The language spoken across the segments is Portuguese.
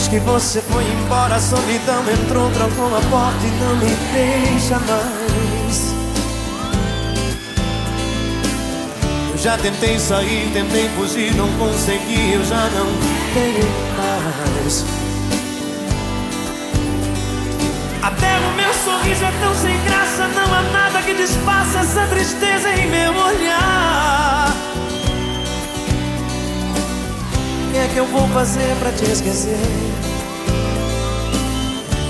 Depois que você foi embora, a solidão entrou, trancou a porta e não me deixa mais. Eu já tentei sair, tentei fugir, não consegui, eu já não tenho paz. Até o meu sorriso é tão sem graça, não há nada que desfaça essa tristeza em meu vou fazer pra te esquecer?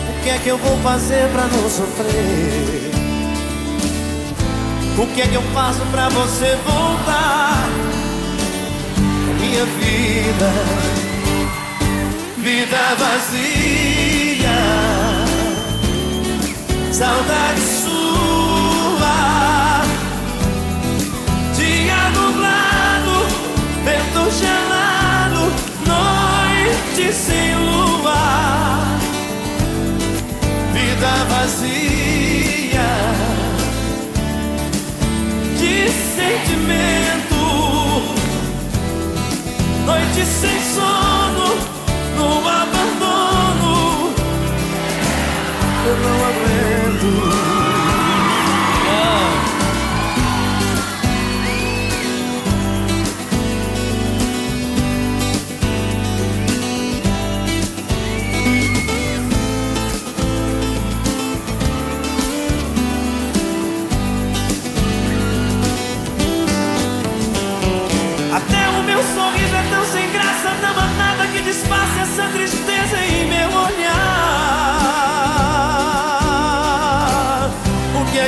O que é que eu vou fazer pra não sofrer? O que é que eu faço pra você voltar? Minha vida, vida vazia, saudade noite sem lua, vida vazia de sentimento, noite sem sono, no abandono, eu não aguento.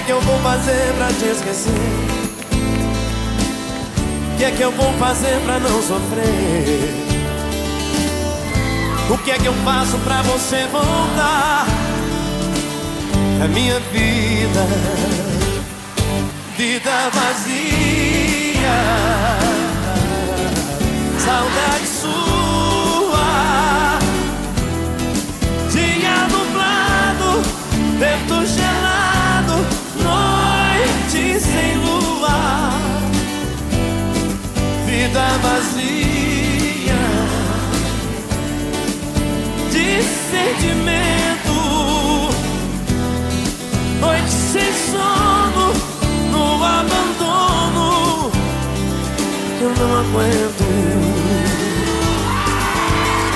Que é eu vou fazer pra te esquecer? O que é que eu vou fazer pra não sofrer? O que é que eu faço pra você voltar? A minha vida, vida vazia. não aguento.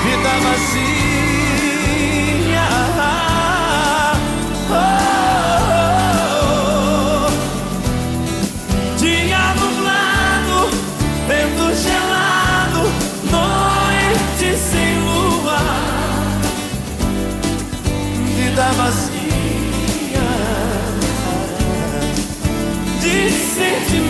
Vida vazia. Oh, oh, oh. Dia nublado, vento gelado, noite sem lua. Vida vazia. De sentimento.